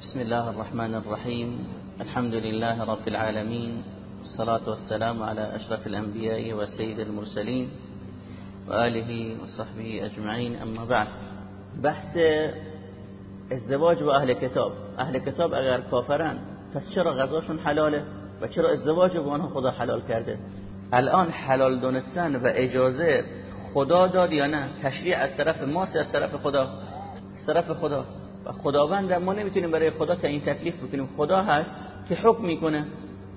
بسم الله الرحمن الرحيم. الحمد لله رب العالمين. والصلاة والسلام على أشرف الأنبياء وسيد المرسلين وآله وصحبه أجمعين. أما بعد بحث ازدواج با اهل کتاب. اهل کتاب اگر کافرن پس چرا حلاله و چرا ازدواج با خدا حلال کرده؟ الان حلال دونستن و اجازه خدا داد یا نه؟ تشریع از طرف ماست از طرف خدا؟ از طرف خدا. و خداوند ما نمی‌تونیم برای خدا این تکلیف بکنیم. خدا هست که حکم می‌کنه.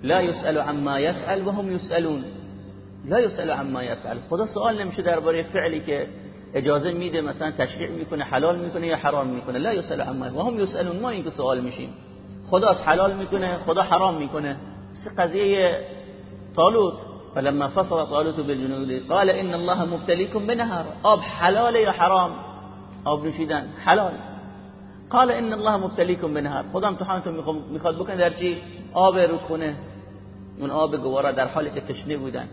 لا يسأل عما يفعل و هم يسألون لا يسأل عما يفعل خدا سوال نمیشه درباره فعلی که اجازه میده مثلا تشریع می‌کنه حلال می‌کنه یا حرام می‌کنه. لا يسأل عما و هم يسألون ما اینکه سوال میشیم. خدا حلال می‌کنه خدا حرام می‌کنه. مثل قضیه طالوت. فلما فصل طالوت بالجنود قال ان الله مبتليكم بنهر آب حلال یا حرام؟ آب نوشیدن. حلال. قال ان الله مبتليكم بنهر خدا امتحانتون می‌خواد بکنه در چی؟ آب رودخونه اون آب گوارا در حالی که تشنه بودن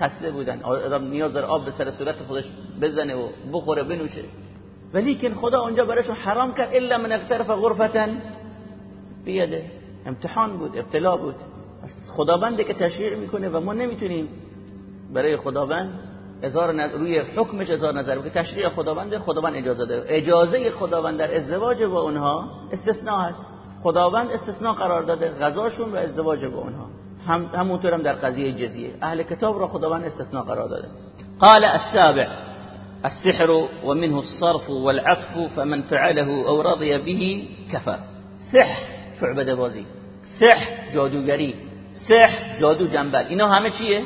خسته بودن. آدم نیاز داره آب به سر صورت خودش بزنه و بخوره بنوشه. ولیکن خدا اونجا براشون حرام کرد. الا من اغترف غرفتا بیده امتحان بود ابتلا بود. خداوند که تشریع می‌کنه و ما نمی‌تونیم برای خداوند هزار نظر روی حکمش هزار نظر که تشریع خداوند خداوند اجازه داره. اجازه خداوند در ازدواج با اونها استثناء هست. خداوند استثناء قرار داده غذاشون و ازدواج با اونها. هم همونطور هم در قضیه جزیه. اهل کتاب را خداوند استثناء قرار داده. قال السابع السحر ومنه الصرف والعطف فمن فعله او رضي به كفر سحر شعبده بازی سحر جادوگری. سحر جادو جنبل. اینا همه چیه؟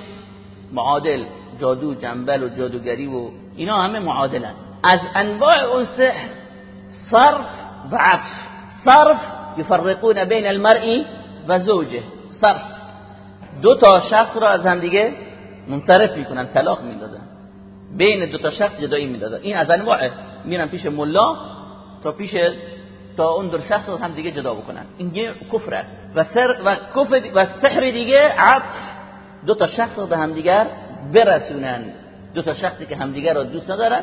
معادل. جادو جنبل و جادوگری و اینا همه معادلن. از انواع اون سحر صرف و عطف. صرف یفرقون بین المرء و زوجه. صرف. دو تا شخص را از هم دیگه منصرف می‌کنن طلاق می‌دادن. بین دو تا شخص جدایی می‌دادن. این از انواع. میرن پیش ملا تا پیش تا اون دو شخص هم دیگه جدا بکنن. این کفره و سر و کفر و سحر دیگه عطف. دو تا شخص رو به هم دیگر برسونن. دو تا شخصی که همدیگر رو دوست ندارن.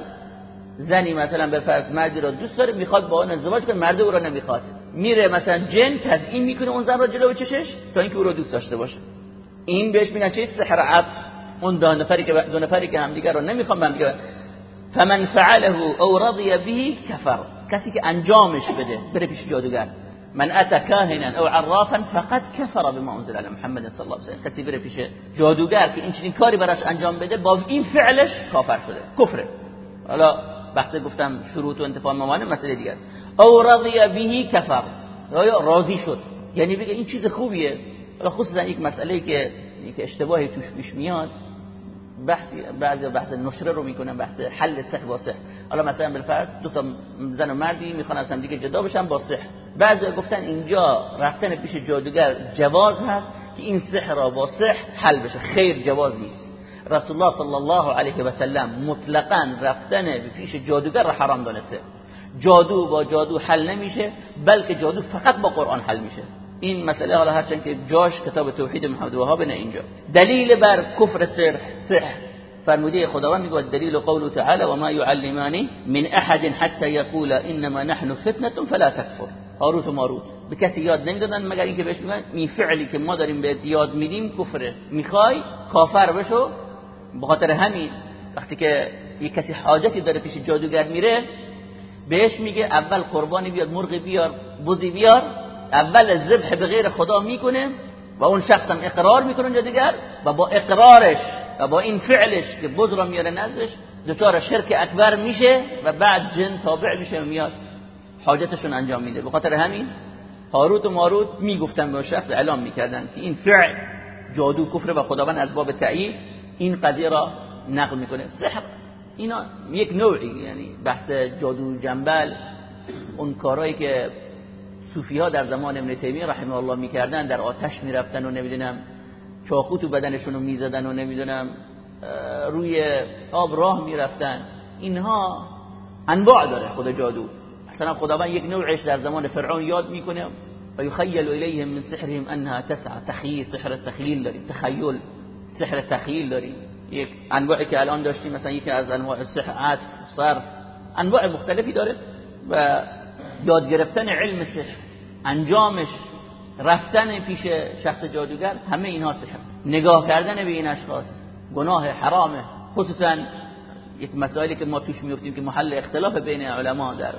زنی مثلا به فرض مردی رو دوست داره می‌خواد با اون ازدواج کنه مرد او رو نمی‌خواد. میره مثلا جن تزیین می‌کنه اون زن رو جلو چشش تا اینکه او رو دوست داشته باشه. این بهش میگن چه سحر عطف. اون دو نفری که دو نفری که همدیگر رو نمی‌خوان همدیگر فمن فعله او رضی به کفر. کسی که انجامش بده بره پیش جادوگر. من اتى كاهنا او عرافا فقد كفر بما انزل على محمد صلی الله علیه و کسی بره پیش جادوگر که این چنین کاری براش انجام بده با این فعلش کافر شده کفره. حالا وقتی گفتم شروط و انتفاع موانع مسئله دیگه او رضی به کفر. یا راضی شد؟ یعنی بگه این چیز خوبیه. حالا خصوصا یک مسئله که یک اشتباهی توش پیش میاد. بحثی بعضی بحث نشره رو می‌کنن بحث حل سحر با حالا مثلا بالفرض دو تا زن و مردی می‌خوان از هم دیگه جدا بشن با سحر بعضی گفتن اینجا رفتن پیش جادوگر جواز هست که این سحر را با سحر حل بشه. خیر جواز نیست. رسول الله صلی الله علیه و سلم مطلقا رفتن پیش جادوگر را حرام دانسته. جادو با جادو حل نمیشه بلکه جادو فقط با قرآن حل میشه. این مسئله حالا هرچند که جاش کتاب توحید محمد وهاب نه اینجا. دلیل بر کفر سحر سحر فرموده خداوند میگه دلیل قوله تعالی و ما يعلمان من احد حتى يقول انما نحن فتنه فلا تكفر هاروت و ماروت. به کسی یاد نمی‌دادن مگر اینکه بهش میگن این فعلی که ما داریم بهت یاد میدیم کفره. می‌خوای کافر بشو؟ به خاطر همین وقتی که یک کسی حاجتی داره پیش جادوگر میره بهش میگه اول قربانی بیاد مرغ بیار بزی بیار اول ذبح به غیر خدا می‌کنه و اون شخص هم اقرار می‌کنه اونجا دیگر و با اقرارش و با این فعلش که بز را میاره نزدش دچار شرک اکبر میشه و بعد جن تابع میشه و میاد. حاجتشون انجام میده. به خاطر همین هاروت و ماروت می‌گفتن به شخص اعلام می‌کردن که این فعل جادو کفر و خداوند از باب تایید این قضیه را نقل می‌کنه. سحر اینا یک نوعی یعنی بحث جادو جنبل اون کارهایی که صوفی ها در زمان ابن تیمیه رحمه الله می‌کردن در آتش می‌رفتن و نمی‌دونم چاقو تو بدنشون رو می‌زدن و نمی‌دونم روی آب راه می‌رفتن. اینها انواع داره خود جادو. مثلا خداوند یک نوعش در زمان فرعون یاد می‌کنه و یخیل الیهم من سحرهم انها تسعى تخیل سحر تخیل داریم تخیل سحر تخیل داریم. یک انواعی که الان داشتیم مثلا یکی از انواع سحر صرف انواع مختلفی داره و یاد گرفتن علم سحر. انجامش رفتن پیش شخص جادوگر همه اینها سحر نگاه کردن به این اشخاص گناه حرامه. خصوصا یک مسائلی که ما توش میفتیم که محل اختلاف بین علما در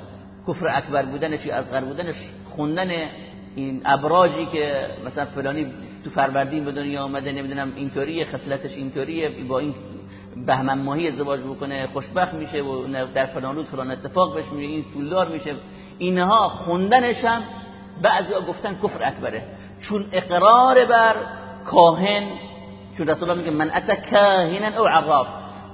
کفر اکبر بودنش یا اصغر بودنش خوندن این ابراجی که مثلا فلانی تو فروردین به دنیا آمده نمی‌دونم اینطوریه خصلتش اینطوریه با این بهمن ماهی ازدواج بکنه خوشبخت میشه و در فلان روز فلان اتفاق بهش میشه این پولدار میشه. اینها خوندنش هم بعضی گفتن کفر اکبره. چون اقرار بر کاهن چون رسول الله میگه من اتا کاهنا او عراف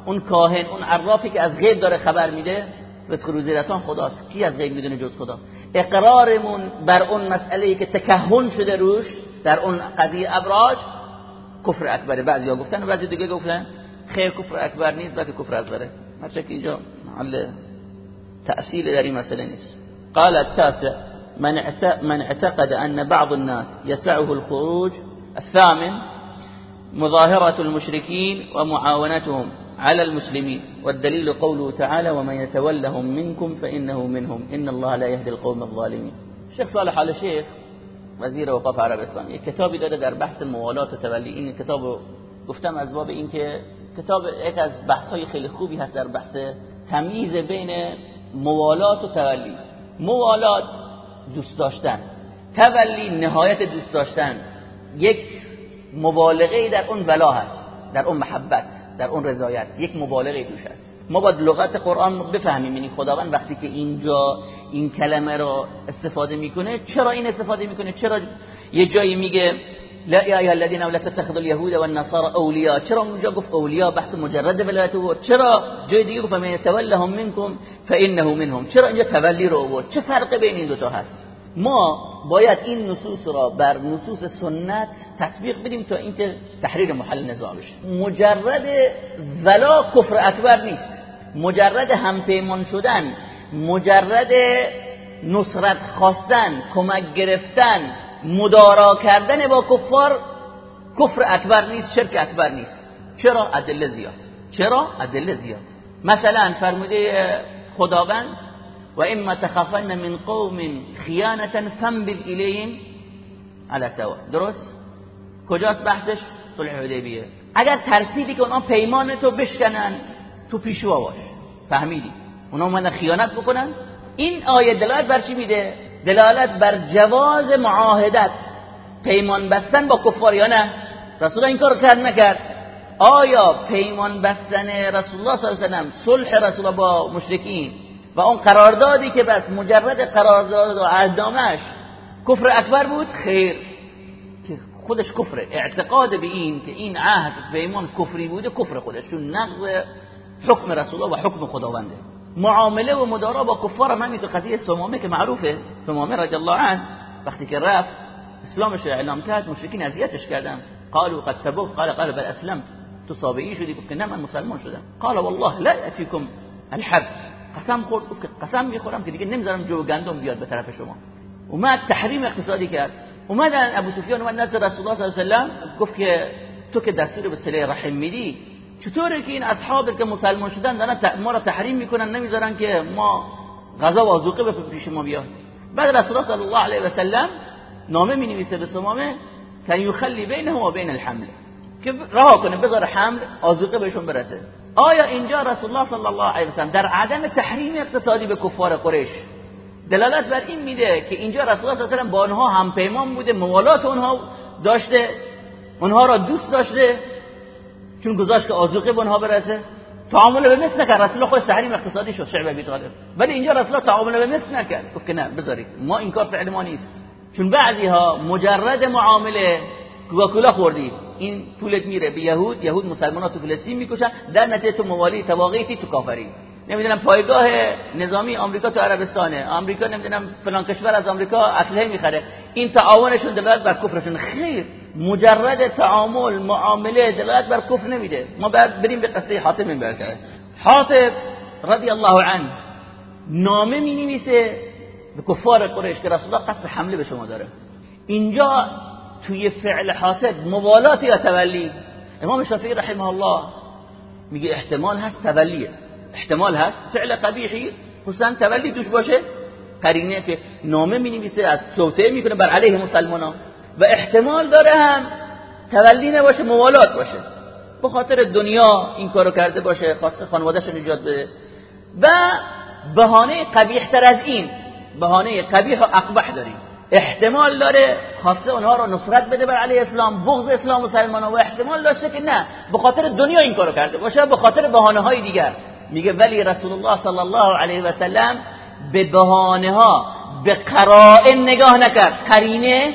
اون کاهن اون عرافی که از غیب داره خبر میده رزق روزی رسان خداست. کی از غیب می‌دونه جز خدا؟ اقرارمون بر اون مسئله ای که تکهن شده روش در اون قضیه ابراج کفر اکبره. بعضیا گفتن بعضی دیگه گفتن خیر کفر اکبر نیست بلکه کفر اصغره هرچه که اینجا محل تأثیر در این مسئله نیست. قال التاسع من اعتقد أن بعض الناس يسعه الخروج الثامن مظاهرة المشركين ومعاونتهم على المسلمين والدليل قوله تعالى ومن يتولهم منكم فإنه منهم إن الله لا يهدي القوم الظالمين. شيخ صالح على شيخ وزیر اوقاف عربستان یک کتابی داره در بحث موالات و تولی این کتاب گفتم از باب این که کتاب یک از بحث های خیلی خوبی هست در بحث تمییز بین موالات و تولی موالات دوست داشتن. تولی نهایت دوست داشتن. یک مبالغه در اون ولا هست در اون محبت در اون رضایت. یک مبالغه توش هست. ما باید لغت قرآن بفهمیم. یعنی خداوند وقتی که اینجا این کلمه رو استفاده می‌کنه چرا این استفاده می‌کنه؟ چرا یه جایی میگه لا یا ایها الذين لا تتخذوا اليهود والنصارى اولیاء چرا اونجا گفت اولیاء بحث مجرد ولایت بود چرا جای دیگه گفت من يتولهم منكم فانه منهم. چرا اینجا تولی رو بود چه فرق بین این دو تا هست؟ ما باید این نصوص را بر نصوص سنت تطبیق بدیم تا اینکه تحریر محل نزاع بشه. مجرد ولا کفر اکبر نیست. مجرد همپیمان شدن مجرد نصرت خواستن کمک گرفتن مدارا کردن با کفار کفر اکبر نیست شرک اکبر نیست. چرا؟ ادله زیاد. چرا؟ ادله زیاد. مثلا فرموده خداوند و اما تخافن من قوم خیانتا فنبذ الیهم على سوا درست؟ کجاست بحثش؟ صلح حدیبیه. اگر ترسیدی که اونا پیمان تو بشکنن تو پیشوا باش. فهمیدی؟ اونا اومدن خیانت بکنن. این آیه دلالت بر چی میده؟ دلالت بر جواز معاهدت. پیمان بستن با کفار یا نه؟ رسول این کار کرد نکرد. آیا پیمان بستن رسول الله صلی الله علیه و صلح رسول با مشرکین؟ و اون قراردادی که بس مجرد قرارداد و عهدنامش کفر اکبر بود؟ خیر. که خودش کفره. اعتقاد به این که این عهد پیمان کفری بوده کفر خودش. چون نقض حکم رسول الله و حکم خداونده. معاملة و مدارا با کفار هم همین تو قضیه سمامه که معروفه سمامه رضی الله عنه. وقتی که رفت اسلامش اعلام کرد مشرکین اذیتش کردن قالوا قد تبوك قال قال بل أسلمت. تو صابئی شدی گفت که نه من مسلمان شدم قال والله لا یاتیکم الحب قسم خورد گفت که قسم میخورم که دیگه نمیذارم جو گندم بیاد به طرف شما. اومد تحریم اقتصادی کرد اومدن أبو سفیان اومد نزد رسول الله صلی الله علیه و گفت که تو که دستور به صله رحم میدی چطوره که این اصحاب که مسلمان شدن دارن ما را تحریم می‌کنن نمی‌ذارن که ما غذا و آذوقه به پیش ما بیاد. بعد رسول الله صلی الله علیه و سلم نامه می نویسه به سمامه که یخلی بینه و بین الحمل. که رها کنه بذار حمل آذوقه بهشون برسه. آیا اینجا رسول الله صلی الله علیه و سلم در عدم تحریم اقتصادی به کفار قریش دلالت بر این میده که اینجا رسول الله صلی الله علیه و سلم با آنها هم پیمان بوده موالات اونها داشته اونها را دوست داشته چون گذاشت که آذوقه به اونها برسه تعامل به مثل نکرد. رسول الله خودش تحریم اقتصادی شد شعب ابی طالب. ولی اینجا رسول تعامل به مثل نکرد. گفت که نه بذارید. ما این کار فعل ما نیست. چون بعضی ها مجرد معامله کوکاکولا خوردی. این پولت میره به یهود یهود مسلمان ها تو فلسطین می‌کشن. در نتیجه تو موالی تواقیتی تو کافری. نمی‌دونم پایگاه نظامی آمریکا تو عربستانه. آمریکا نمی‌دونم فلان کشور از آمریکا اسلحه می‌خره. این تعاونشون دلالت بر کفرشون. خیر. مجرد تعامل معامله دلالت بر کفر نمیده. ما بعد بریم به قصه حاتم برکه. حاتم رضی الله عنه نامه می نویسه به کفار قریش که رسول قصد حمله به شما داره. اینجا توی فعل حاتم مبالات یا تولی امام شافعی رحمه الله میگه احتمال هست تولیه. احتمال هست. فعل قبیحی حسن تولی توش باشه. قرینه که نامه می نویسه از توطئه می‌کنه بر علیه مسلمان ها و احتمال داره هم تولی نباشه موالات باشه. به خاطر دنیا این کارو کرده باشه خواسته خانوادهش نجات بده. و بهانه قبیح تر از این بهانه قبیح و اقبح داریم. احتمال داره خواسته اونها رو نصرت بده بر علیه اسلام بغض اسلام مسلمان و احتمال داشته که نه به خاطر دنیا این کارو کرده باشه به خاطر بهانه های دیگر. میگه ولی رسول الله صلی الله علیه و سلم به بهانه ها به قرائن نگاه نکرد. قرینه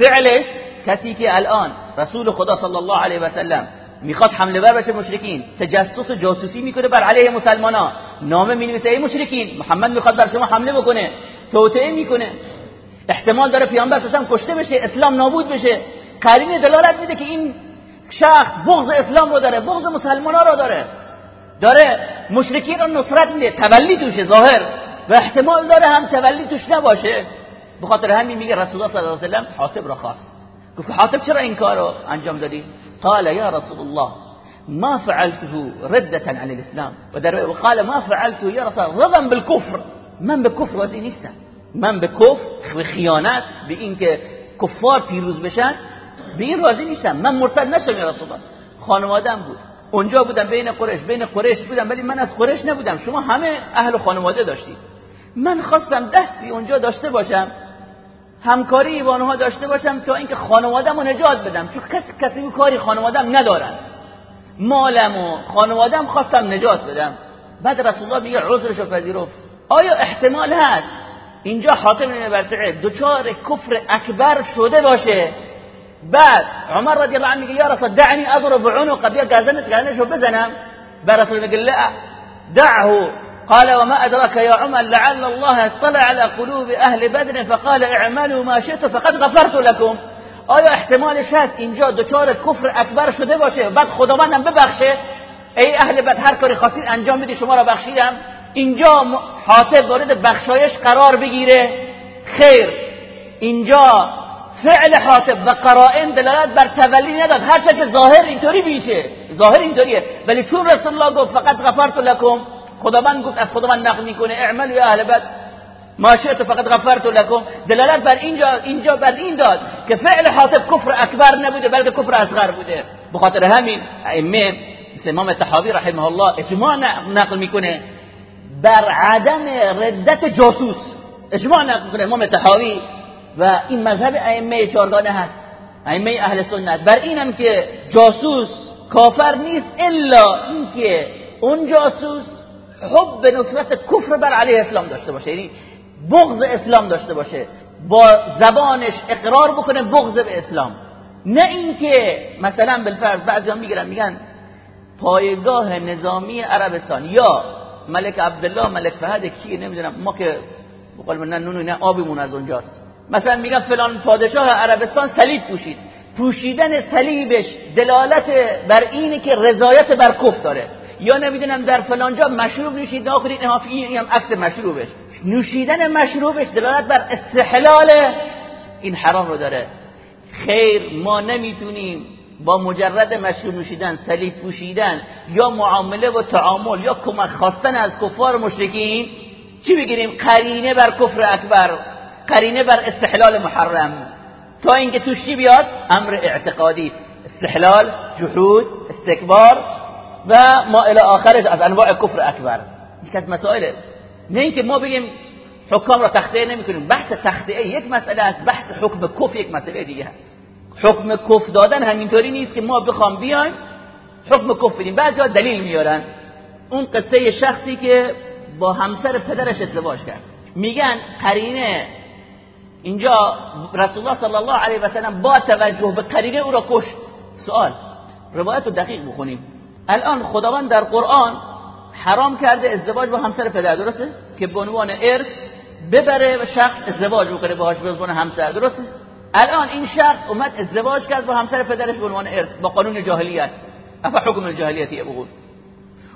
فعلش کسی که الان رسول خدا صلی الله علیه و سلم می‌خواد حمله بر بشه مشرکین تجسس و جاسوسی می‌کنه بر علیه مسلمان ها نامه می‌نویسه ای مشرکین محمد می‌خواد بر شما حمله بکنه توطئه می‌کنه. احتمال داره پیامبر اسلام کشته بشه اسلام نابود بشه. قرینه دلالت میده که این شخص بغض اسلام رو داره بغض مسلمان ها رو داره. داره مشرکین رو نصرت میده تولی توشه ظاهر. و احتمال داره هم تولی توش نباشه. به خاطر همین میگه رسول الله صلی الله علیه و سلم حاطب را خواست. گفت حاطب چرا این کارو انجام دادی؟ قال یا رسول الله ما فعلته ردة عن الاسلام. و در قال ما فعلته یا رسول الله رضا بالكفر من به کفر راضی نیستم. من به کفر به خیانت به اینکه کفار پیروز بشن به این راضی نیستم. من مرتد نشم یا رسول الله. خانوادم بود. اونجا بودم بین قریش بین قریش بودم ولی من از قریش نبودم. شما همه اهل خانواده داشتید. من خواستم دستی اونجا داشته باشم. همکاری آنها داشته باشم تا اینکه خانوادم رو نجات بدم. چون کسی کسی کاری خانوادم ندارن. مالم و خانوادم خواستم نجات بدم. بعد رسول الله میگه عذرش رو آیا احتمال هست؟ اینجا حاکم بن دچار کفر اکبر شده باشه. بعد عمر رضی الله عنه میگه یا رسول دعني اضرب عنق بیا گردنت گردنشو بزنم. بعد رسول میگه لا دعه قال وما أدراك يا عمر لعل الله اطلع على قلوب أهل بدر فقال اعملوا ما شئت فقد غفرت لكم. آیا احتمالش هست اینجا دچار کفر اکبر شده باشه؟ بعد خداوندم ببخشه. ای اهل بد هر کاری خواستید انجام بدی شما را بخشیدم اینجا حاطب وارد بخشایش قرار بگیره. خیر. اینجا فعل حاطب و قرائن دلالت بر تولی نداد. هرچه که ظاهر اینطوری بیشه ظاهر اینطوریه. ولی چون رسول الله گفت فقط غفرت لكم خداوند گفت از خداوند نقل می‌کنه اعملوا یا اهل بد؟ ما شئت فقط غفرت لكم دلالت بر اینجا اینجا بر این داد که فعل حاطب کفر اکبر نبوده بلکه کفر اصغر بوده. به خاطر همین ائمه مثل امام تحاوی رحمه الله اجماع نقل می‌کنه. بر عدم ردت جاسوس. اجماع نقل می‌کنه امام تحاوی و این مذهب ائمه چارگانه هست. ائمه اهل سنت. بر اینم که جاسوس کافر نیست الا اینکه اون جاسوس حب به نصرت کفر بر علیه اسلام داشته باشه. یعنی بغض اسلام داشته باشه. با زبانش اقرار بکنه بغض به اسلام. نه اینکه مثلا بالفرض بعضی می‌گیرن میگن پایگاه نظامی عربستان. یا ملک عبدالله ملک فهد کیه نمی‌دونم. ما که بقول من نه نه آبیمون از اونجاست. مثلا میگن فلان پادشاه عربستان صلیب پوشید. پوشیدن صلیبش دلالت بر اینه که رضایت بر کف داره. یا نمی‌دونم در فلانجا مشروب نوشید ناخورید این هم عکس مشروبش. نوشیدن مشروبش دلالت بر استحلال این حرام رو داره. خیر ما نمی‌تونیم با مجرد مشروب نوشیدن صلیب پوشیدن یا معامله و تعامل یا کمک خواستن از کفار مشرکین چی بگیریم؟ قرینه بر کفر اکبر قرینه بر استحلال محرم. تا اینکه توش چی بیاد؟ امر اعتقادی. استحلال جحود استکبار و ما الى آخرش از انواع کفر اکبر. یک از مسائل. نه اینکه ما بگیم حکام را تخطیه نمی‌کنیم. بحث تخطیه یک مسئله است. بحث حکم کف یک مسئله دیگه هست حکم کف دادن همینطوری نیست که ما بخوام بیایم حکم کف بدیم. بعضی دلیل میارن. اون قصه شخصی که با همسر پدرش ازدواج کرد. میگن قرینه. اینجا رسول الله صلی الله علیه و سلم با توجه به قرینه او را کشت. سوال. روایت رو دقیق بخونیم. الان خداوند در قرآن حرام کرده ازدواج با همسر پدر درسته؟ که به عنوان ارث ببره و شخص ازدواج بکنه باهاش به عنوان همسر درسته؟ الان این شخص اومد ازدواج کرد با همسر پدرش به عنوان ارث با قانون جاهلیت. افا حکم الجاهلیتی بقول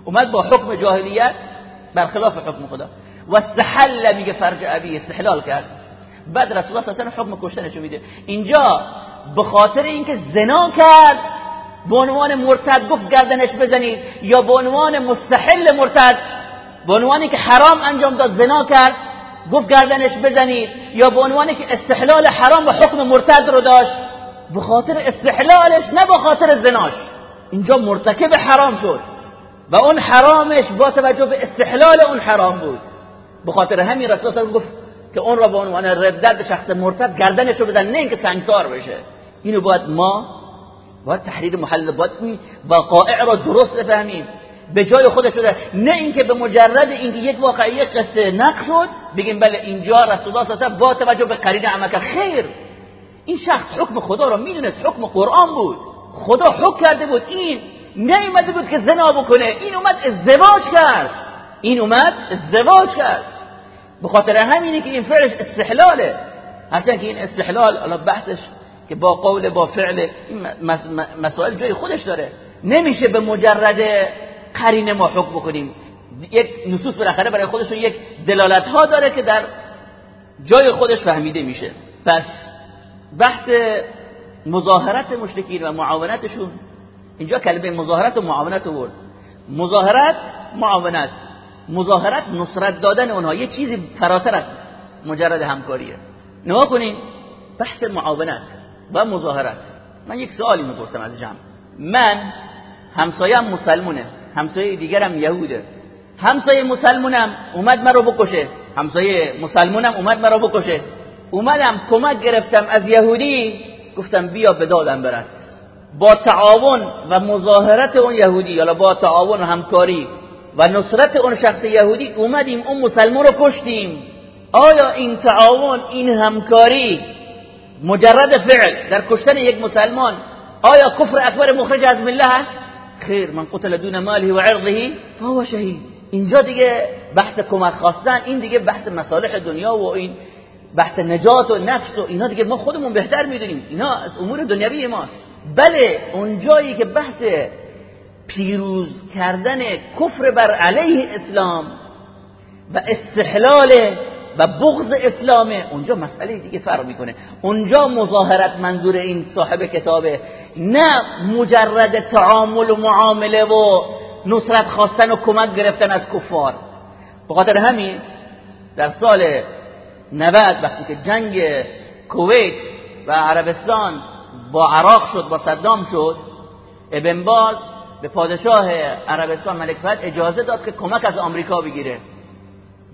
اومد با حکم جاهلیت برخلاف حکم خدا. و استحل میگه فرج ابی استحلال کرد. بعد رسول الله صلی الله علیه و حکم کشتنشو میده. اینجا به خاطر اینکه زنا کرد به عنوان مرتد گفت گردنش بزنید یا به عنوان مستحل مرتد به عنوانی که حرام انجام داد زنا کرد گفت گردنش بزنید یا به عنوان که استحلال حرام و حکم مرتد رو داشت به خاطر استحلالش نه به خاطر زناش. اینجا مرتکب حرام شد و اون حرامش با توجه به استحلال اون حرام بود. به خاطر همین رسول گفت که اون را به عنوان ردت شخص مرتد گردنش رو بزن نه اینکه سنگسار بشه. اینو باید ما باید تحریر محل باید این وقائع را درست بفهمیم. به جای خودش بده نه اینکه به مجرد اینکه یک واقعی قصه نقش شد بگیم بله اینجا رسول الله صلی با توجه به قرین عمل خیر. این شخص حکم خدا را می‌دونست حکم قرآن بود. خدا حکم کرده بود. این نیومده بود که زنا بکنه. این اومد ازدواج کرد. این اومد ازدواج کرد. به خاطر همینه که این فعلش استحلاله. هرچند که این استحلال الان بحثش که با قول با فعل این مسائل جای خودش داره. نمیشه به مجرد قرین ما حکم بکنیم. یک نصوص بالاخره برای خودشون یک دلالت ها داره که در جای خودش فهمیده میشه. پس بحث مظاهرت مشرکین و معاونتشون اینجا کلمه مظاهرت و معاونت آورد مظاهرت معاونت. مظاهرت نصرت دادن اونها یه چیزی فراتر از مجرد همکاریه. نما کنین بحث معاونت. و مظاهرت. من یک سوالی می‌پرسم از جمع من همسایم مسلمونه. همسایه دیگرم یهوده. همسایه مسلمونم اومد مرا بکشه. همسایه مسلمونم اومد مرا بکشه. اومدم کمک گرفتم از یهودی. گفتم بیا به دادم برس. با تعاون و مظاهرت اون یهودی یا با تعاون و همکاری و نصرت اون شخص یهودی اومدیم اون مسلمان رو کشتیم. آیا این تعاون این همکاری مجرد فعل در کشتن یک مسلمان آیا کفر اکبر مخرج از مله هست خیر من قتل دون ماله و عرضه فهو شهید. اینجا دیگه بحث کمک خواستن این دیگه بحث مصالح دنیا و این بحث نجات و نفس و اینا دیگه ما خودمون بهتر می‌دونیم. اینا از امور دنیوی ماست. بله اونجایی که بحث پیروز کردن کفر بر علیه اسلام و استحلال و بغض اسلامه. اونجا مسئله دیگه فرق می‌کنه. اونجا مظاهرت منظور این صاحب کتابه. نه مجرد تعامل و معامله و نصرت خواستن و کمک گرفتن از کفار. بخاطر همین در سال 90 وقتی که جنگ کویت و عربستان با عراق شد با صدام شد ابن باز به پادشاه عربستان ملک فهد اجازه داد که کمک از آمریکا بگیره.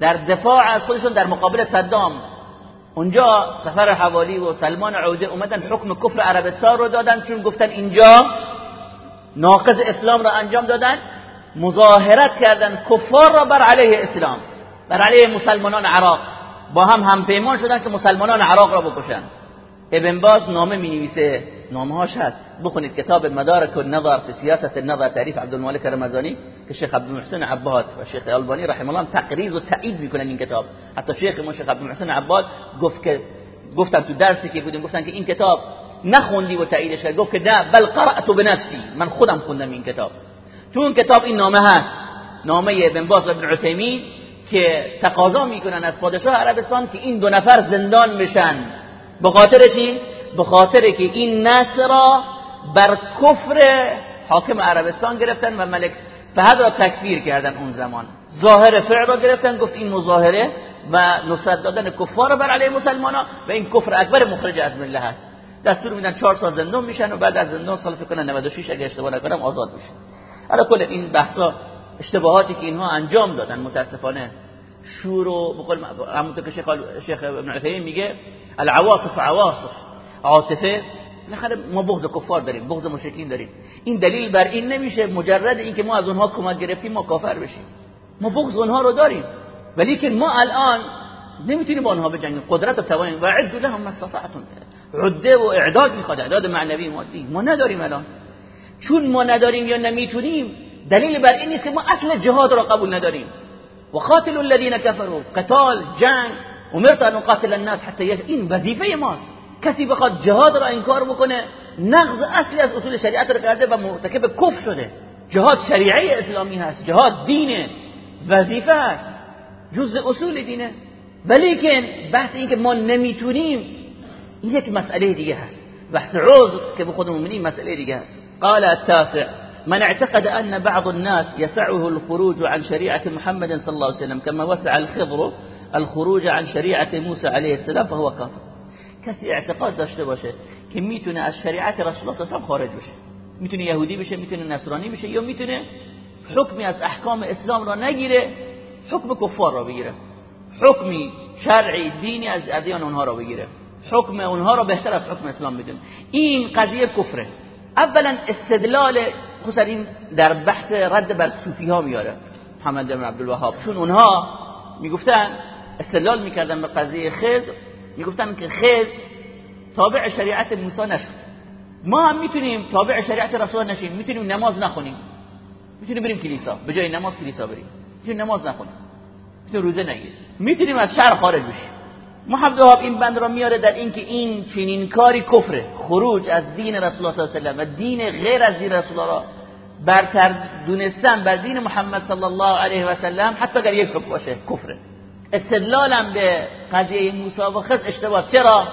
در دفاع از خودشون در مقابل صدام. اونجا سفر حوالی و سلمان عوده اومدن حکم کفر عربستان رو دادن چون گفتن اینجا ناقض اسلام را انجام دادن. مظاهرت کردن کفار را بر علیه اسلام بر علیه مسلمانان عراق. با هم همپیمان شدن که مسلمانان عراق را بکشن. ابن باز نامه می نویسه نامه هاش هست. بخونید کتاب مدارک النظر فی سیاست النظر تعریف عبدالمالک رمضانی که شیخ عبدالمحسن عباد و شیخ البانی رحم الله تقریز و تایید می‌کنن این کتاب. حتی شیخ ما شیخ عبدالمحسن عباد گفت که گفتم تو درسی که بودیم گفتن که این کتاب نخوندی و تاییدش کرد. گفت که نه بل قرأت بنفسی. من خودم خوندم این کتاب. تو اون کتاب این نامه هست. نامه ابن باز و ابن عثیمین که تقاضا می‌کنن از پادشاه عربستان که این دو نفر زندان بشن. به خاطر چی؟ به خاطر که این نسل را بر کفر حاکم عربستان گرفتن و ملک فهد را تکفیر کردن اون زمان. ظاهر فعل را گرفتن گفت این مظاهره و نصرت دادن کفار بر علیه مسلمان ها و این کفر اکبر مخرج از مله هست. دستور میدن چهار سال زندان میشن و بعد از زندان سال فکر کنن 96 اگه اشتباه نکنم آزاد میشن حالا کل این بحثا اشتباهاتی که اینها انجام دادن متاسفانه. شور و بقول همونطور که شیخ ابن عثیمین میگه العواطف عواصف. عاطفه بالاخره ما بغض کفار داریم بغض مشرکین داریم. این دلیل بر این نمیشه مجرد اینکه ما از اونها کمک گرفتیم ما کافر بشیم. ما بغض اونها رو داریم. ولی که ما الان نمی‌تونیم با اونها بجنگیم. قدرت و توان. و عد لهم استطعتم. عده و اعداد می‌خواد اعداد معنوی مادی ما نداریم الان. چون ما نداریم یا نمی‌تونیم دلیل بر این نیست که ما اصل جهاد را قبول نداریم. و قاتل الذين كفروا. قتال جنگ. امرت ان قاتل الناس حتى این وظیفه ماست. کسی بخواد جهاد را انکار بکنه نقض اصلی از اصول شریعت را کرده و مرتکب کفر شده. جهاد شریعه اسلامی هست جهاد دینه وظیفه است جز اصول دینه. ولیکن بحث این که ما نمی‌تونیم یک مسئله دیگه هست. بحث عذر که به خودمون میگیم مسئله دیگه هست. قال التاسع من اعتقد أن بعض الناس يسعه الخروج عن شريعة محمد صلى الله عليه وسلم كما وسع الخضر الخروج عن شریعت موسی علیه السلام فهو کافر کسی اعتقاد داشته باشه که می‌تونه از شریعت رسول الله صلی خارج بشه. می‌تونه یهودی بشه می‌تونه نصرانی بشه یا می‌تونه حکمی از احکام اسلام را نگیره حکم کفار را بگیره. حکمی شرعی دینی از ادیان اونها را بگیره. حکم اونها را بهتر از حکم اسلام بدون این قضیه کفره. اولا استدلال این در بحث رد بر صوفی ها میاره. محمد بن عبدالوهاب. چون اونها می‌گفتن استدلال می‌کردن به قضیه خضر می‌گفتن که خضر تابع شریعت موسی نشد. ما هم می‌تونیم تابع شریعت رسول نشیم. می‌تونیم نماز نخونیم. می‌تونیم بریم کلیسا. به جای نماز کلیسا بریم. می‌تونیم نماز نخونیم. می‌تونیم روزه نگیریم. می‌تونیم از شهر خارج بشیم. محمد وهاب این بند را میاره در اینکه این چنین کاری کفره. خروج از دین رسول الله صلی الله علیه و و دین غیر از دین رسول الله برتر دونستن بر دین محمد صلی الله علیه و سلم حتی اگر یک باشه کفره. استدلالم به قضیه موسی و خضر اشتباه. چرا؟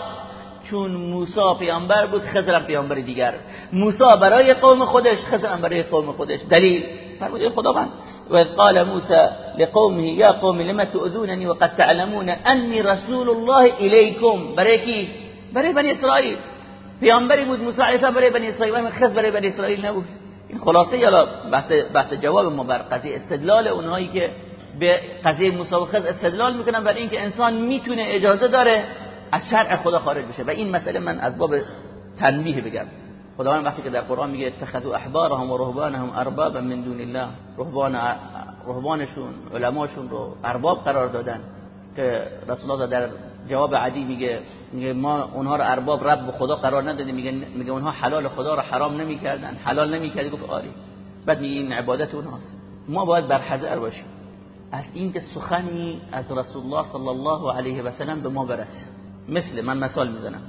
چون موسی پیامبر بود خضر پیامبر دیگر. موسی برای قوم خودش خضر برای قوم خودش. دلیل؟ فرمود خداوند. و قال موسی لقومه یا قوم لما تؤذونني وقد تعلمون اني رسول الله اليكم برای کی؟ برای بنی اسرائیل. پیامبری بود موسی علیه برای بنی اسرائیل و خضر برای بنی اسرائیل نبود. این خلاصه یا بحث بحث جواب ما بر قضیه استدلال اونهایی که به قضیه خضر استدلال می‌کنن برای اینکه انسان می‌تونه اجازه داره از شرع خدا خارج بشه. و این مسئله من از باب تنبیه بگم. خداوند وقتی که در قرآن میگه اتخذوا احبارهم و رهبانهم اربابا من دون الله رهبان رهبانشون علماشون رو ارباب قرار دادن که رسول الله در جواب عدی میگه میگه ما اونها رو ارباب رب خدا قرار ندادیم. میگه میگه اونها حلال خدا رو حرام نمی‌کردن. حلال نمی‌کردی؟ گفت آری. بعد میگه این عبادت اونهاست ما باید برحذر باشیم. از اینکه سخنی از رسول الله صلی الله علیه و سلم به ما برسه. مثل من مثال می‌زنم.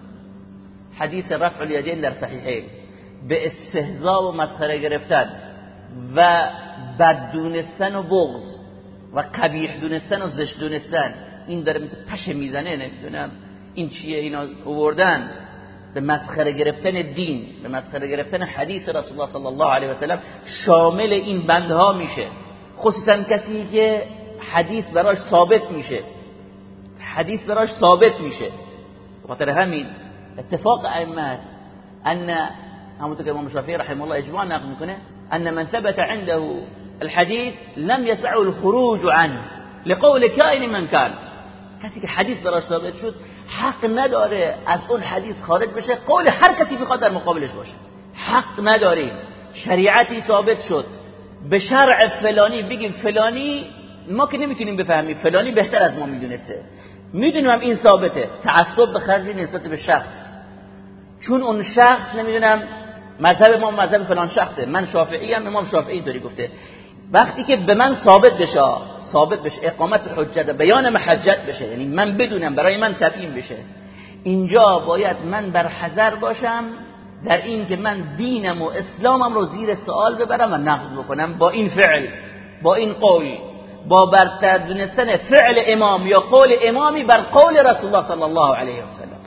حدیث رفع الیدین در صحیحین. به استهزا و مسخره گرفتن و بد دونستن و بغض و قبیح دونستن و زشت دونستن. این داره مثل پشه می‌زنه نمی‌دونم. این چیه؟ اینا اووردن به مسخره گرفتن دین به مسخره گرفتن حدیث رسول الله صلی الله علیه و سلم شامل این بندها میشه. خصوصا کسی که حدیث براش ثابت میشه. حدیث براش ثابت میشه. خاطر همین اتفاق ائمه ان همونطور که امام شافعی رحمه الله اجماع نقل می‌کنه ان من ثبت عنده الحديث لم يسعه الخروج عنه لقول كائن من كان کسی که حدیث براش ثابت شد حق نداره از اون حدیث خارج بشه. قول هر کسی بخواد در مقابلش باشه. حق نداریم. شریعتی ثابت شد. به شرع فلانی بگیم فلانی ما که نمی‌تونیم بفهمیم فلانی بهتر از ما می‌دونسته. می‌دونیم هم این ثابته. تعصب به خرجی نسبت به شخص. چون اون شخص نمی‌دونم مذهب ما مذهب فلان شخصه. من شافعی هم امام شافعی اینطوری گفته. وقتی که به من ثابت بشه ثابت بشه اقامت حجت بیان محجت بشه یعنی من بدونم برای من تبیین بشه اینجا باید من بر حذر باشم در این که من دینم و اسلامم رو زیر سوال ببرم و نقض بکنم با این فعل با این قول با برتر دونستن فعل امام یا قول امامی بر قول رسول الله صلی الله علیه و سلم.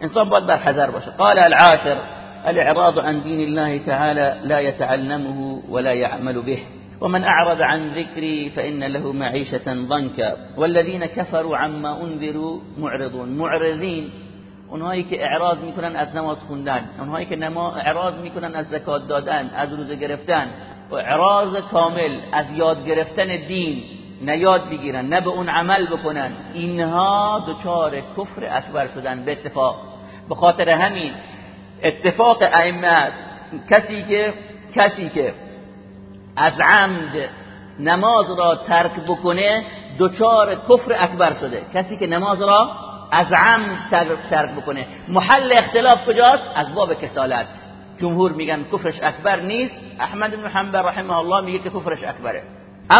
انسان باید بر حذر باشه. قال العاشر الاعراض عن دين الله تعالى لا يتعلمه ولا يعمل به. ومن أعرض عن ذكري فإن له معيشة ضنكا والذين كفروا عما أنذروا معرضون. معرضين اونهایی که اعراض می‌کنن از نماز خوندن اونهایی که نما اعراض می‌کنن از زکات دادن از روزه گرفتن و اعراض کامل از یاد گرفتن دین نه یاد بگیرن نه به اون عمل بکنن اینها دچار کفر اکبر شدن به اتفاق. به خاطر همین اتفاق ائمه است کسی که کسی که از عمد نماز را ترک بکنه دچار کفر اکبر شده. کسی که نماز را از عمد ترک بکنه. محل اختلاف کجاست؟ از باب کسالت. جمهور میگن کفرش اکبر نیست. احمد بن حنبل رحمه الله میگه که کفرش اکبره.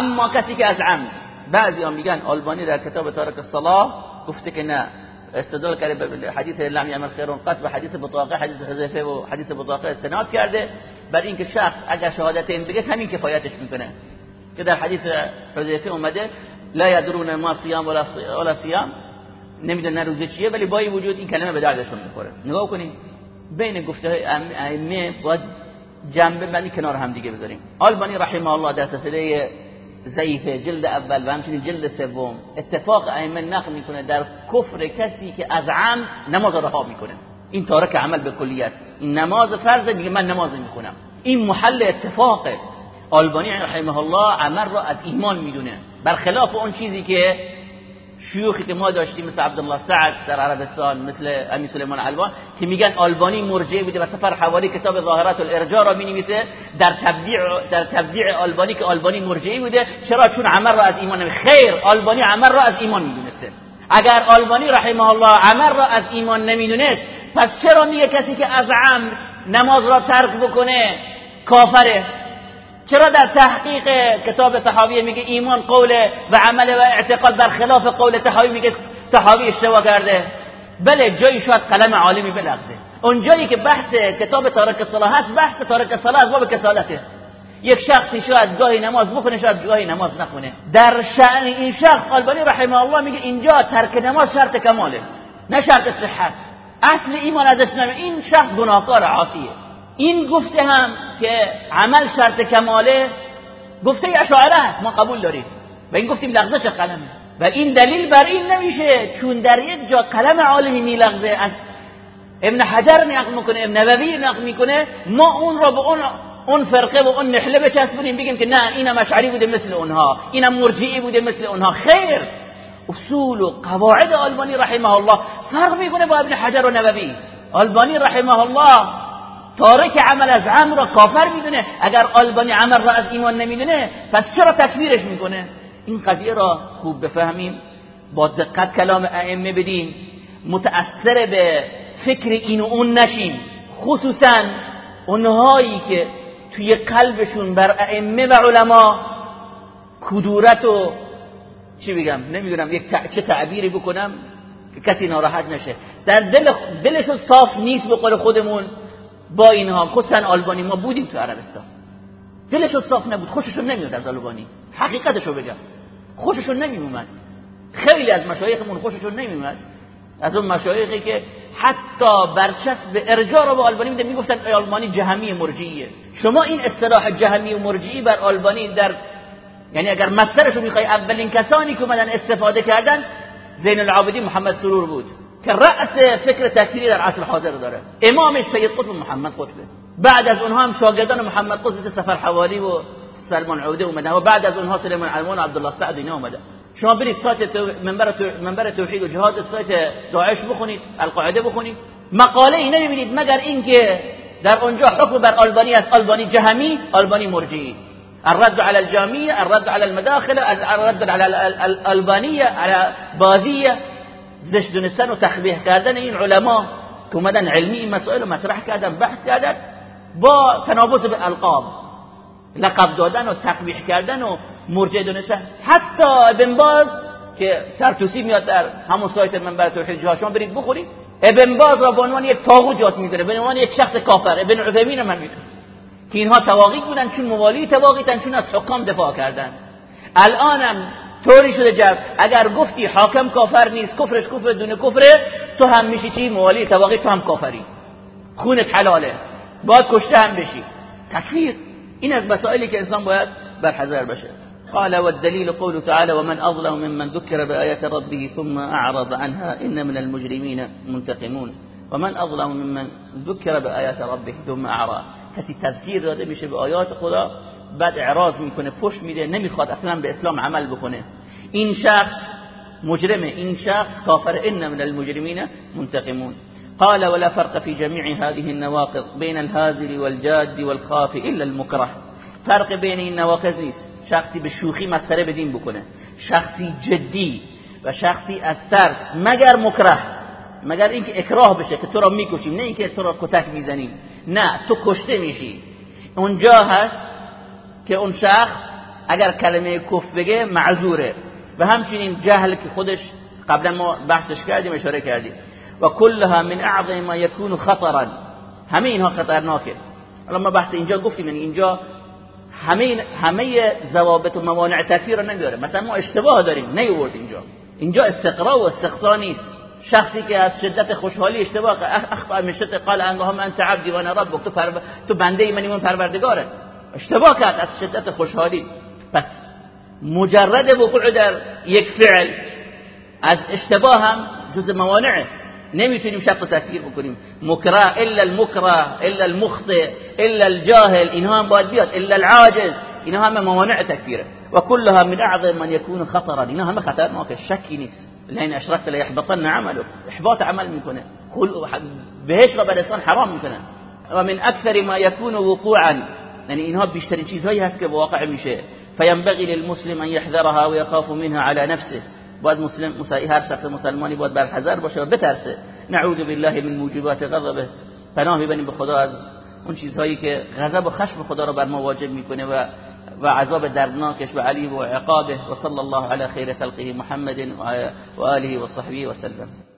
اما کسی که از عمد بعضی ها میگن آلبانی در کتاب تارک الصلاه گفته که نه. استدلال کرده به حدیث لم یعمل خیر قط و حدیث بطاقه حدیث حذیفه و حدیث بطاقه استناد کرده. بر اینکه شخص اگر شهادتین بگه همین کفایتش می‌کنه. که در حدیث حذیفه اومده لا یدرون ما صیام ولا صیام. نمی‌دونن روزه چیه ولی با وجود این کلمه به دردشون می‌خوره. نگاه کنیم بین گفته ائمه باید جنبه بندی کنار هم دیگه بذاریم. آلبانی رحمه الله در تسلیه ضعیف جلد اول و همچنین جلد سوم اتفاق ائمه نقل می‌کنه در کفر کسی که از عم نماز رها می‌کنه. این تارک عمل به کلی است. این نماز فرض میگه من نماز می‌کنم این محل اتفاقه آلبانی رحمه الله عمل را از ایمان می‌دونه. برخلاف اون چیزی که شیوخی که ما داشتیم مثل عبدالله سعد در عربستان مثل امی سلیمان علوان که میگن آلبانی مرجع بوده و سفر حوالی کتاب ظاهرات الارجاء را می‌نویسه در تبدیع در تبدیع آلبانی که آلبانی مرجعی بوده چرا؟ چون عمل را از ایمان خیر آلبانی عمل را از ایمان می‌دونسته. اگر آلبانی رحمه الله عمل را از ایمان نمی‌دونست پس چرا میگه کسی که از عمر نماز را ترک بکنه کافره؟ چرا در تحقیق کتاب تحاوی میگه ایمان قول و عمل و اعتقاد برخلاف قول تحاوی میگه تحاوی اشتباه کرده؟ بله جایی شاید قلم عالمی بلغزه. اون جایی که بحث کتاب تارک صلاح هست بحث تارک صلاح از باب کسالته. یک شخصی شاید گاهی نماز بکنه شاید گاهی نماز نخونه. در شأن این شخص قلبانی رحمه الله میگه اینجا ترک نماز شرط کماله نه شرط صحت. اصل ایمان ازش این شخص گناهکار عاصیه. این گفته هم که عمل شرط کماله گفته اشاعره ما قبول داریم. و این گفتیم لغزش قلمه و این دلیل بر این نمیشه چون در یک جا قلم عالمی میلغزه از ابن حجر نقل می‌کنه ابن نووی نقل می‌کنه ما اون را به اون اون فرقه و اون نحله بچسبونیم بگیم که نه اینم اشعری بوده مثل اونها اینم مرجعی بوده مثل اونها. خیر! اصول و قواعد آلبانی رحمه الله. فرق می‌کنه با ابن حجر و نووی. آلبانی رحمه الله تارک عمل از عمر را کافر می‌دونه. اگر آلبانی عمل را از ایمان نمی‌دونه پس چرا تکفیرش می‌کنه؟ این قضیه را خوب بفهمیم. با دقت کلام ائمه بدیم متأثر به فکر این و اون نشیم. خصوصا اونهایی که توی قلبشون بر ائمه و علما کدورت و چی بگم نمی‌دونم یک چه تعبیری بکنم که کسی ناراحت نشه. در دل دلشون صاف نیست به قول خودمون. با اینها خصوصا آلبانی ما بودیم تو عربستان. دلشون صاف نبود خوششون نمیاد از آلبانی. حقیقتشو بگم. خوششون نمیومد. خیلی از مشایخمون خوششون نمیومد. از اون مشایخی که حتی برچسب ارجاع رو به آلبانی میده می‌گفتن آلبانی جهمی مرجعیه. شما این اصطلاح جهمی و مرجعی بر آلبانی در یعنی اگر مصدرش رو می‌خوای اولین کسانی که اومدن استفاده کردن زین العابدین محمد سرور بود. که رأس فکر تکفیری در عصر حاضر داره. امامش سید قطب محمد قطبه بعد از اونها هم شاگردان محمد قطب مثل سفر حوالی و سلمان عوده اومدن و بعد از اونها سلیمان علمان و عبدالله سعد اینا اومدن. شما برید سایت منبر منبر توحید و جهاد سایت داعش بخونید القاعده بخونید. مقاله ای نمی‌بینید مگر اینکه در اونجا حکم بر آلبانی از آلبانی جهمی آلبانی مرجعی. الرد على الجامية الرد على المداخل الرد على الألبانية على باذية زشت دونستن و تخبیه کردن این علما که اومدن علمی این مسائل رو مطرح کردن بحث کردن با تنابز به القاب. لقب دادن و تقبیح کردن و مرجع دونستن. حتی ابن باز که ترتوسی میاد در همون سایت منبر توحید جهاد شما برید بخورید ابن باز را به عنوان یک طاغوت یاد میداره به عنوان یک شخص کافر ابن عثیمین هم می‌دونه که اینها تواقی بودن چون موالی تواقیتن چون از حکام دفاع کردن. الانم طوری شده جب اگر گفتی حاکم کافر نیست کفرش کفر دونه کفره تو هم میشی چی؟ موالی تواقی تو هم کافری. خونت حلاله. باید کشته هم بشی. تکفیر. این از مسائلی که انسان باید برحذر بشه. قال والدليل قوله تعالى ومن أظلم ممن ذكر بآيات ربه ثم أعرض عنها إن من المجرمين منتقمون. ومن أظلم ممن ذكر بآيات ربه ثم أعرض کسی تذکیر داده میشه به آیات خدا بعد اعراض می‌کنه پشت میده نمی‌خواد اصلا به اسلام عمل بکنه. این شخص مجرمه این شخص کافر. ان من المجرمین منتقمون. قال ولا فرق في جميع هذه النواقض بين الهازل والجاد والخاف الا المكره. فرق بین این نواقض شخصی به شوخی مسخره به دین بکنه. شخصی جدی و شخصی از ترس مگر مکره. مگر اینکه اکراه بشه که تو را می‌کشیم نه اینکه تو را کتک می‌زنیم. نه تو کشته میشی. اونجا هست که اون شخص اگر کلمه کف بگه معذوره. و همچنین جهل که خودش قبلا ما بحثش کردیم اشاره کردیم. و کلها من اعظم ما یکون خطرا همه اینها خطرناکه. الان ما بحث اینجا گفتیم یعنی اینجا همه همه ضوابط و موانع تکفیر رو نمیاره مثلا ما اشتباه داریم نیورد اینجا. اینجا استقرا و استقصا نیست. شخصی که از شدت خوشحالی اشتباه اخطا من قال انهم انت عبدی و انا ربک. تو تو بنده منی من پروردگارت. اشتباه کرد از شدت خوشحالی پس مجرد وقوع در یک فعل. از اشتباه هم جز موانعه. نمیتونیم شخص تکفیر بکنیم. مکره الا المکره الا المخطئ الا الجاهل. اینها هم باید بیاد. الا العاجز. اینها هم موانع تکفیره. و كلها من اعظم من يكون خطرا اینها همه خطرناکه شکی نیست. لین اشرکت لیحبطن عمله احباط عمل میکنه. بهش را انسان حرام میکنه. و من اکثر ما يكون وقوعا یعنی اینها بیشترین چیزهایی هست که واقع میشه. فینبغی للمسلم ان يحذرها ويخاف منها على نفسه. باید مسلم هر شخص مسلمانی باید بر حذر باشه و بترسه. نعوذ بالله من موجبات غضبه. پناه ببریم به خدا از اون چیزهایی که غضب و خشم خدا رو بر ما واجب می‌کنه و و عذاب دردناکش و علی و عقابه. و صلی الله علی خیر خلقه محمد و آله و صحبه و سلم.